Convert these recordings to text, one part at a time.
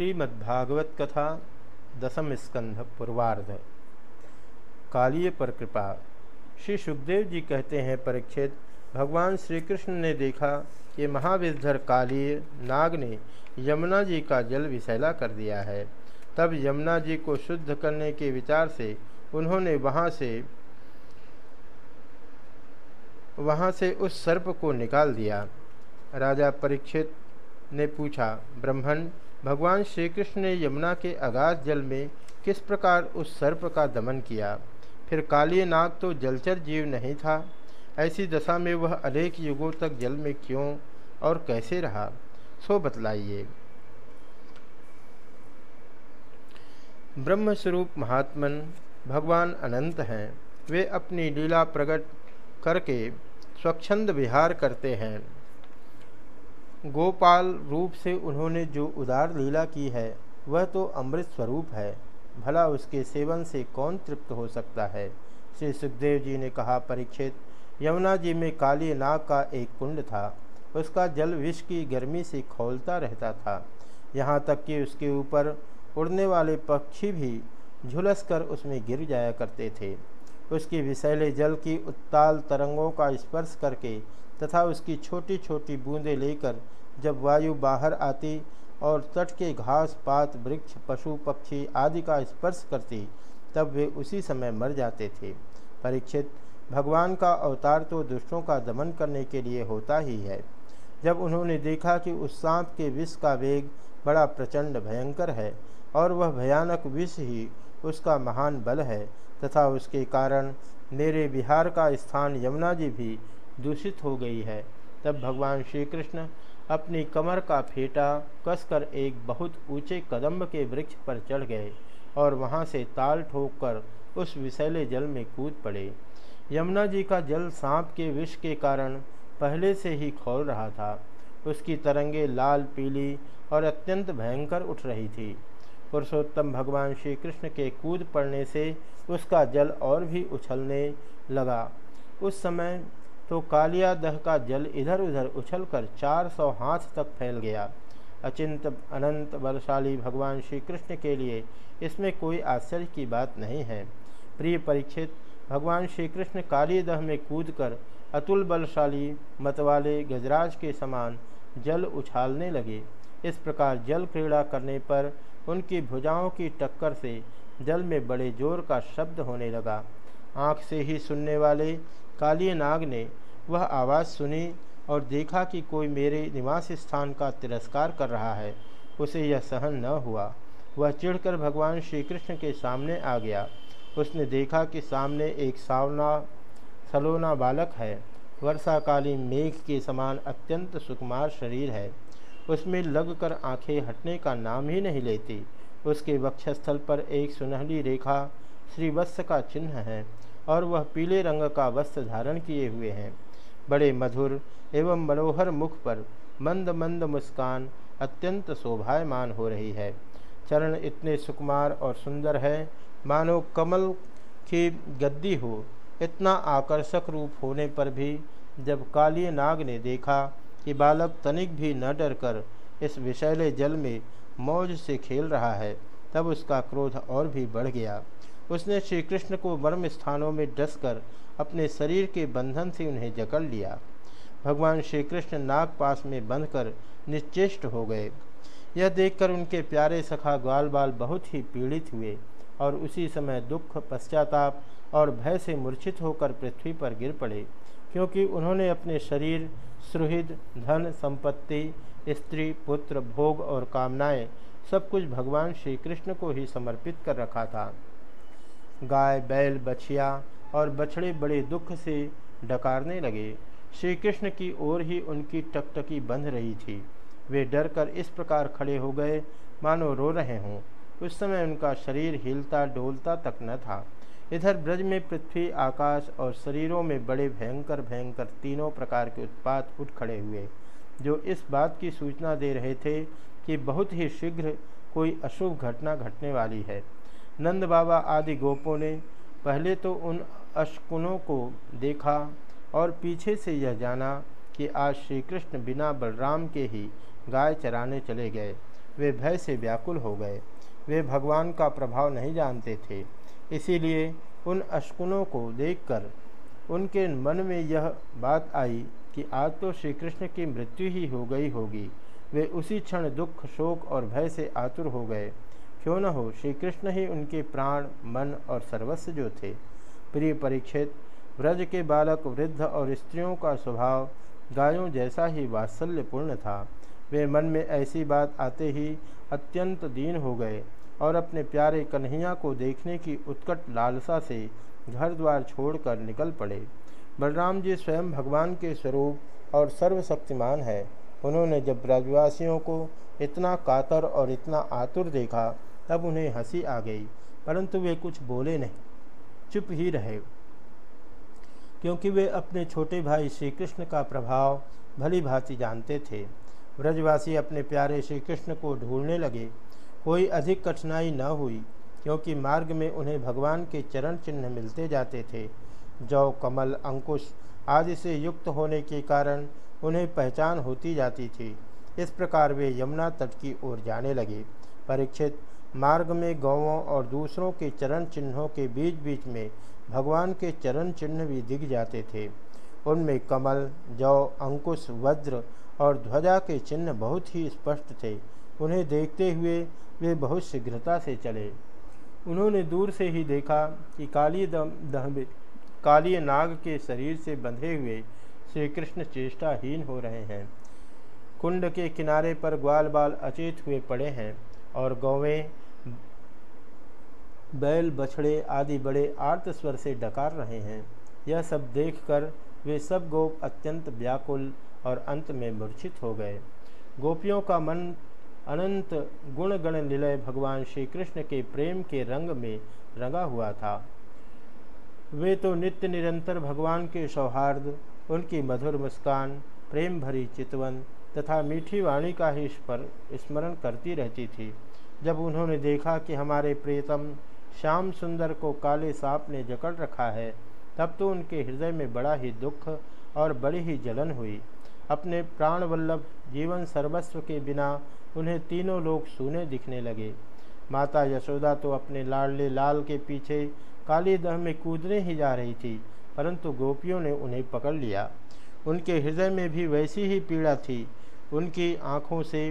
श्रीमद्भागवत कथा दसम स्कंध पूर्वार्ध कालीय पर कृपा। श्री सुखदेव जी कहते हैं, परीक्षित, भगवान श्री कृष्ण ने देखा कि महाविधर कालीय नाग ने यमुना जी का जल विशैला कर दिया है। तब यमुना जी को शुद्ध करने के विचार से उन्होंने वहाँ से वहाँ से उस सर्प को निकाल दिया। राजा परीक्षित ने पूछा, ब्रह्मण भगवान श्री कृष्ण ने यमुना के अगाध जल में किस प्रकार उस सर्प का दमन किया? फिर काली नाग तो जलचर जीव नहीं था। ऐसी दशा में वह अनेक युगों तक जल में क्यों और कैसे रहा? सो बतलाइए। ब्रह्मस्वरूप महात्मन भगवान अनंत हैं। वे अपनी लीला प्रकट करके स्वच्छंद विहार करते हैं। गोपाल रूप से उन्होंने जो उदार लीला की है, वह तो अमृत स्वरूप है। भला उसके सेवन से कौन तृप्त हो सकता है? श्री सुखदेव जी ने कहा, परीक्षित, यमुना जी में काली नाग का एक कुंड था। उसका जल विष की गर्मी से खोलता रहता था। यहाँ तक कि उसके ऊपर उड़ने वाले पक्षी भी झुलस कर उसमें गिर जाया करते थे। उसकी विषैले जल की उत्ताल तरंगों का स्पर्श करके तथा उसकी छोटी छोटी बूंदें लेकर जब वायु बाहर आती और तट के घास, पात, वृक्ष, पशु, पक्षी आदि का स्पर्श करती, तब वे उसी समय मर जाते थे। परीक्षित, भगवान का अवतार तो दुष्टों का दमन करने के लिए होता ही है। जब उन्होंने देखा कि उस सांप के विष का वेग बड़ा प्रचंड भयंकर है और वह भयानक विष ही उसका महान बल है तथा उसके कारण मेरे बिहार का स्थान यमुना जी भी दूषित हो गई है। तब भगवान श्री कृष्ण अपनी कमर का फेटा कसकर एक बहुत ऊँचे कदम्ब के वृक्ष पर चढ़ गए और वहाँ से ताल ठोक कर उस विषैले जल में कूद पड़े। यमुना जी का जल सांप के विष के कारण पहले से ही खोल रहा था। उसकी तरंगे लाल, पीली और अत्यंत भयंकर उठ रही थी। पुरुषोत्तम भगवान श्री कृष्ण के कूद पड़ने से उसका जल और भी उछलने लगा। उस समय तो कालिया दह का जल इधर उधर उछलकर 400 हाथ तक फैल गया। अचिंत, अनंत, बलशाली भगवान श्री कृष्ण के लिए इसमें कोई आश्चर्य की बात नहीं है। प्रिय परीक्षित, भगवान श्री कृष्ण काली दह में कूद कर अतुल बलशाली मतवाले गजराज के समान जल उछालने लगे। इस प्रकार जल क्रीड़ा करने पर उनकी भुजाओं की टक्कर से जल में बड़े ज़ोर का शब्द होने लगा। आँख से ही सुनने वाले काली नाग ने वह आवाज़ सुनी और देखा कि कोई मेरे निवास स्थान का तिरस्कार कर रहा है, उसे यह सहन न हुआ। वह चिढ़कर भगवान श्री कृष्ण के सामने आ गया। उसने देखा कि सामने एक सावना, सलोना बालक है। वर्षाकालीन मेघ के समान अत्यंत सुकुमार शरीर है। उसमें लगकर आँखें हटने का नाम ही नहीं लेती। उसके वक्षस्थल पर एक सुनहली रेखा श्रीवत्स का चिन्ह है। और वह पीले रंग का वस्त्र धारण किए हुए हैं। बड़े मधुर एवं मनोहर मुख पर मंद मंद मुस्कान अत्यंत शोभायमान हो रही है। चरण इतने सुकुमार और सुंदर है। मानो कमल की गद्दी हो, इतना आकर्षक रूप होने पर भी जब काली नाग ने देखा कि बालक तनिक भी न डरकर इस विषैले जल में मौज से खेल रहा है, तब उसका क्रोध और भी बढ़ गया। उसने श्री कृष्ण को वर्म स्थानों में डसकर अपने शरीर के बंधन से उन्हें जकड़ लिया। भगवान श्री कृष्ण नाग पास में बंधकर निश्चेष्ट हो गए। यह देखकर उनके प्यारे सखा ग्वाल बाल बहुत ही पीड़ित हुए और उसी समय दुख, पश्चाताप और भय से मूर्छित होकर पृथ्वी पर गिर पड़े, क्योंकि उन्होंने अपने शरीर, सुहृद, धन, संपत्ति, स्त्री, पुत्र, भोग और कामनाएँ सब कुछ भगवान श्री कृष्ण को ही समर्पित कर रखा था। गाय, बैल, बछिया और बछड़े बड़े दुख से डकारने लगे। श्री कृष्ण की ओर ही उनकी टकटकी बंध रही थी। वे डर कर इस प्रकार खड़े हो गए, मानो रो रहे हों। उस समय उनका शरीर हिलता डोलता तक न था। इधर ब्रज में पृथ्वी, आकाश और शरीरों में बड़े भयंकर भयंकर तीनों प्रकार के उत्पात उठ खड़े हुए, जो इस बात की सूचना दे रहे थे कि बहुत ही शीघ्र कोई अशुभ घटना घटने वाली है। नंद बाबा आदि गोपों ने पहले तो उन अशकुनों को देखा और पीछे से यह जाना कि आज श्री कृष्ण बिना बलराम के ही गाय चराने चले गए। वे भय से व्याकुल हो गए। वे भगवान का प्रभाव नहीं जानते थे। इसीलिए उन अशकुनों को देखकर उनके मन में यह बात आई कि आज तो श्री कृष्ण की मृत्यु ही हो गई होगी। वे उसी क्षण दुख, शोक और भय से आतुर हो गए। क्यों न हो? श्री कृष्ण ही उनके प्राण, मन और सर्वस्व जो थे। प्रिय परीक्षित व्रज के बालक, वृद्ध और स्त्रियों का स्वभाव गायों जैसा ही वात्सल्यपूर्ण था। वे मन में ऐसी बात आते ही अत्यंत दीन हो गए और अपने प्यारे कन्हैया को देखने की उत्कट लालसा से घर द्वार छोड़कर निकल पड़े। बलराम जी स्वयं भगवान के स्वरूप और सर्वशक्तिमान है। उन्होंने जब ब्रजवासियों को इतना कातर और इतना आतुर देखा तब उन्हें हँसी आ गई, परंतु वे कुछ बोले नहीं। चुप ही रहे। क्योंकि वे अपने छोटे भाई श्री कृष्ण का प्रभाव भली भांति जानते थे, ब्रजवासी अपने प्यारे श्री कृष्ण को ढूँढने लगे। कोई अधिक कठिनाई न हुई, क्योंकि मार्ग में उन्हें भगवान के चरण चिन्ह मिलते जाते थे। जौ, कमल, अंकुश आदि से युक्त होने के कारण उन्हें पहचान होती जाती थी। इस प्रकार वे यमुना तट की ओर जाने लगे। परीक्षित मार्ग में गौवों और दूसरों के चरण चिन्हों के बीच बीच में भगवान के चरण चिन्ह भी दिख जाते थे। उनमें कमल, जौ, अंकुश, वज्र और ध्वजा के चिन्ह बहुत ही स्पष्ट थे। उन्हें देखते हुए वे बहुत शीघ्रता से चले। उन्होंने दूर से ही देखा कि काली दम दह काली नाग के शरीर से बंधे हुए श्री कृष्ण चेष्टाहीन हो रहे हैं। कुंड के किनारे पर ग्वाल बाल अचेत हुए पड़े हैं। और गौवें, बैल, बछड़े आदि बड़े आर्त स्वर से डकार रहे हैं। यह सब देखकर वे सब गोप अत्यंत व्याकुल और अंत में मूर्छित हो गए। गोपियों का मन अनंत गुण गण निलय भगवान श्री कृष्ण के प्रेम के रंग में रंगा हुआ था। वे तो नित्य निरंतर भगवान के सौहार्द, उनकी मधुर मुस्कान, प्रेम भरी चितवन तथा मीठी वाणी का ही स्मरण करती रहती थी। जब उन्होंने देखा कि हमारे प्रियतम श्याम सुंदर को काले सांप ने जकड़ रखा है, तब तो उनके हृदय में बड़ा ही दुख और बड़ी ही जलन हुई। अपने प्राणवल्लभ जीवन सर्वस्व के बिना उन्हें तीनों लोग सूने दिखने लगे। माता यशोदा तो अपने लाडले लाल के पीछे काली दह में कूदने ही जा रही थी, परंतु गोपियों ने उन्हें पकड़ लिया। उनके हृदय में भी वैसी ही पीड़ा थी। उनकी आँखों से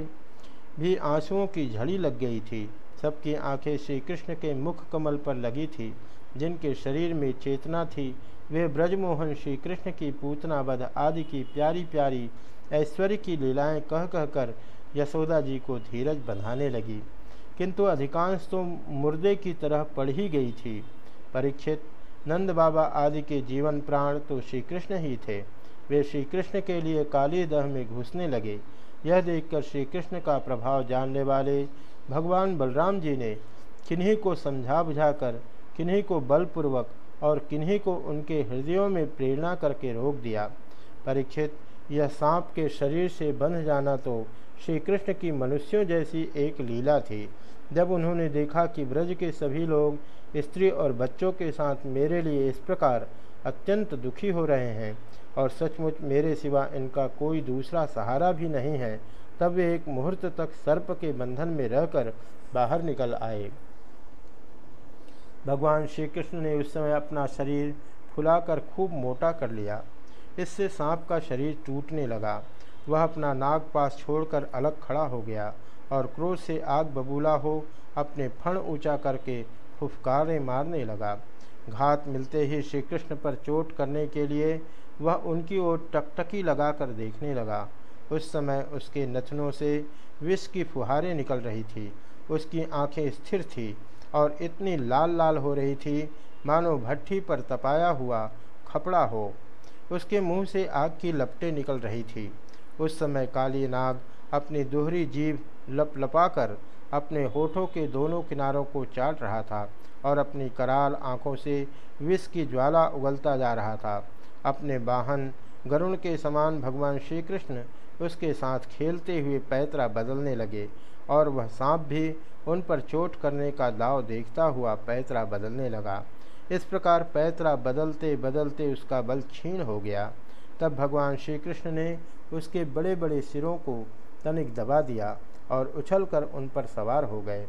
भी आंसुओं की झड़ी लग गई थी। सबकी आँखें श्री कृष्ण के मुख कमल पर लगी थी, जिनके शरीर में चेतना थी। वे ब्रजमोहन श्री कृष्ण की पूतनावध आदि की प्यारी प्यारी ऐश्वर्य की लीलाएँ कह कह कर यशोदा जी को धीरज बंधाने लगी। किंतु अधिकांश तो मुर्दे की तरह पड़ ही गई थी। परीक्षित नंद बाबा आदि के जीवन प्राण तो श्री कृष्ण ही थे। वे श्री कृष्ण के लिए काली दह में घुसने लगे। यह देखकर श्री कृष्ण का प्रभाव जानने वाले भगवान बलराम जी ने किन्हीं को समझा बुझाकर किन्हीं को बलपूर्वक और किन्हीं को उनके हृदयों में प्रेरणा करके रोक दिया। परीक्षित, यह सांप के शरीर से बंध जाना तो श्री कृष्ण की मनुष्यों जैसी एक लीला थी। जब उन्होंने देखा कि ब्रज के सभी लोग, स्त्री और बच्चों के साथ मेरे लिए इस प्रकार अत्यंत दुखी हो रहे हैं और सचमुच मेरे सिवा इनका कोई दूसरा सहारा भी नहीं है, तब वे एक मुहूर्त तक सर्प के बंधन में रहकर बाहर निकल आए। भगवान श्री कृष्ण ने उस समय अपना शरीर फुलाकर खूब मोटा कर लिया। इससे सांप का शरीर टूटने लगा। वह अपना नाग पास छोड़कर अलग खड़ा हो गया और क्रोध से आग बबूला हो अपने फण ऊँचा करके फुफकारे मारने लगा। घात मिलते ही श्री कृष्ण पर चोट करने के लिए वह उनकी ओर टकटकी लगाकर देखने लगा। उस समय उसके नथनों से विष की फुहारें निकल रही थी। उसकी आँखें स्थिर थी और इतनी लाल लाल हो रही थी, मानो भट्ठी पर तपाया हुआ खपड़ा हो। उसके मुँह से आग की लपटें निकल रही थी। उस समय काली नाग अपनी दोहरी जीभ लपलपाकर अपने होठों के दोनों किनारों को चाट रहा था और अपनी कराल आँखों से विष की ज्वाला उगलता जा रहा था। अपने वाहन गरुण के समान भगवान श्री कृष्ण उसके साथ खेलते हुए पैतरा बदलने लगे और वह सांप भी उन पर चोट करने का दाव देखता हुआ पैतरा बदलने लगा। इस प्रकार पैतरा बदलते बदलते उसका बल क्षीण हो गया। तब भगवान श्री कृष्ण ने उसके बड़े बड़े सिरों को तनिक दबा दिया और उछलकर उन पर सवार हो गए।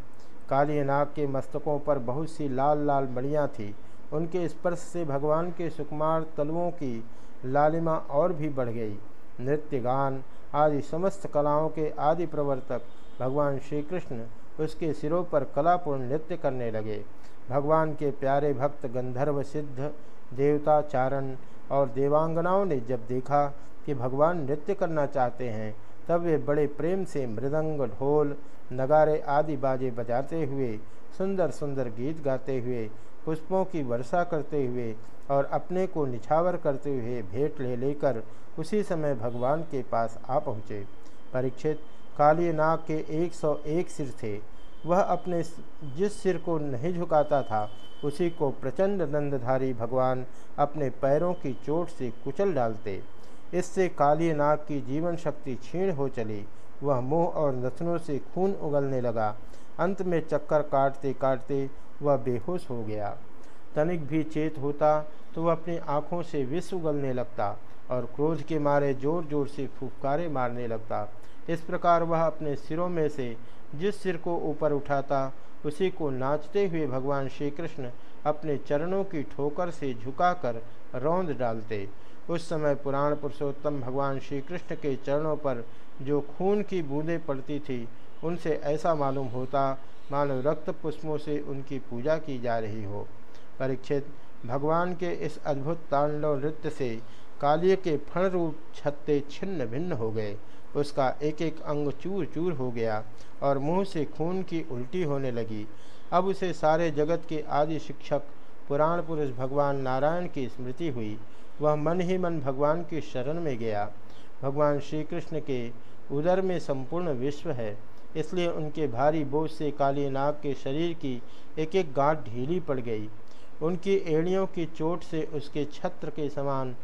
काली नाग के मस्तकों पर बहुत सी लाल लाल मड़ियाँ थीं। उनके स्पर्श से भगवान के सुकुमार तलुओं की लालिमा और भी बढ़ गई। नृत्य, गान आदि समस्त कलाओं के आदि प्रवर्तक भगवान श्री कृष्ण उसके सिरों पर कलापूर्ण नृत्य करने लगे। भगवान के प्यारे भक्त गंधर्व सिद्ध देवता चारण और देवांगनाओं ने जब देखा कि भगवान नृत्य करना चाहते हैं, तब वे बड़े प्रेम से मृदंग ढोल, नगारे आदि बाजे बजाते हुए सुंदर सुंदर गीत गाते हुए पुष्पों की वर्षा करते हुए और अपने को निछावर करते हुए भेंट ले लेकर उसी समय भगवान के पास आ पहुँचे। परीक्षित, काली नाग के 101 सिर थे। वह अपने जिस सिर को नहीं झुकाता था, उसी को प्रचंड दंडधारी भगवान अपने पैरों की चोट से कुचल डालते। इससे काली नाग की जीवन शक्ति क्षीण हो चली। वह मुँह और नथनों से खून उगलने लगा। अंत में चक्कर काटते काटते वह बेहोश हो गया। तनिक भी चेत होता तो वह अपनी आँखों से विष उगलने लगता और क्रोध के मारे ज़ोर ज़ोर से फुफकारे मारने लगता। इस प्रकार वह अपने सिरों में से जिस सिर को ऊपर उठाता, उसी को नाचते हुए भगवान श्री कृष्ण अपने चरणों की ठोकर से झुकाकर रौंद डालते। उस समय पुराण पुरुषोत्तम भगवान श्री कृष्ण के चरणों पर जो खून की बूंदें पड़ती थी, उनसे ऐसा मालूम होता मानो रक्त पुष्पों से उनकी पूजा की जा रही हो। परीक्षित, भगवान के इस अद्भुत तांडव नृत्य से कालिय के फण रूप छत्ते छिन्न भिन्न हो गए। उसका एक एक अंग चूर चूर हो गया और मुँह से खून की उल्टी होने लगी। अब उसे सारे जगत के आदि शिक्षक, पुराण पुरुष भगवान नारायण की स्मृति हुई। वह मन ही मन भगवान की शरण में गया। भगवान श्री कृष्ण के उदर में संपूर्ण विश्व है। इसलिए उनके भारी बोझ से काली नाग के शरीर की एक एक गांठ ढीली पड़ गई। उनकी एड़ियों की चोट से उसके छत्र के समान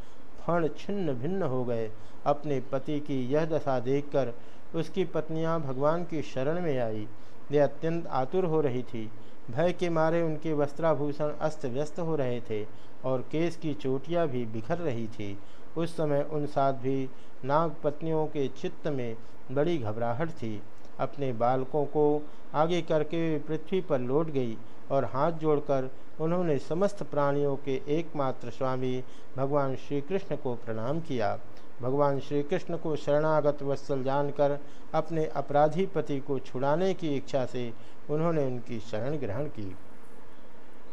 फण छिन्न भिन्न हो गए। अपने पति की यह दशा देखकर उसकी पत्नियाँ भगवान की शरण में आई। वे अत्यंत आतुर हो रही थी। भय के मारे उनके वस्त्राभूषण अस्त व्यस्त हो रहे थे और केस की चोटियाँ भी बिखर रही थी। उस समय उन साध्वी नाग पत्नियों के चित्त में बड़ी घबराहट थी। अपने बालकों को आगे करके पृथ्वी पर लौट गई और हाथ जोड़कर उन्होंने समस्त प्राणियों के एकमात्र स्वामी भगवान श्री कृष्ण को प्रणाम किया। भगवान श्री कृष्ण को शरणागत वत्सल जानकर अपने अपराधी पति को छुड़ाने की इच्छा से उन्होंने उनकी शरण ग्रहण की।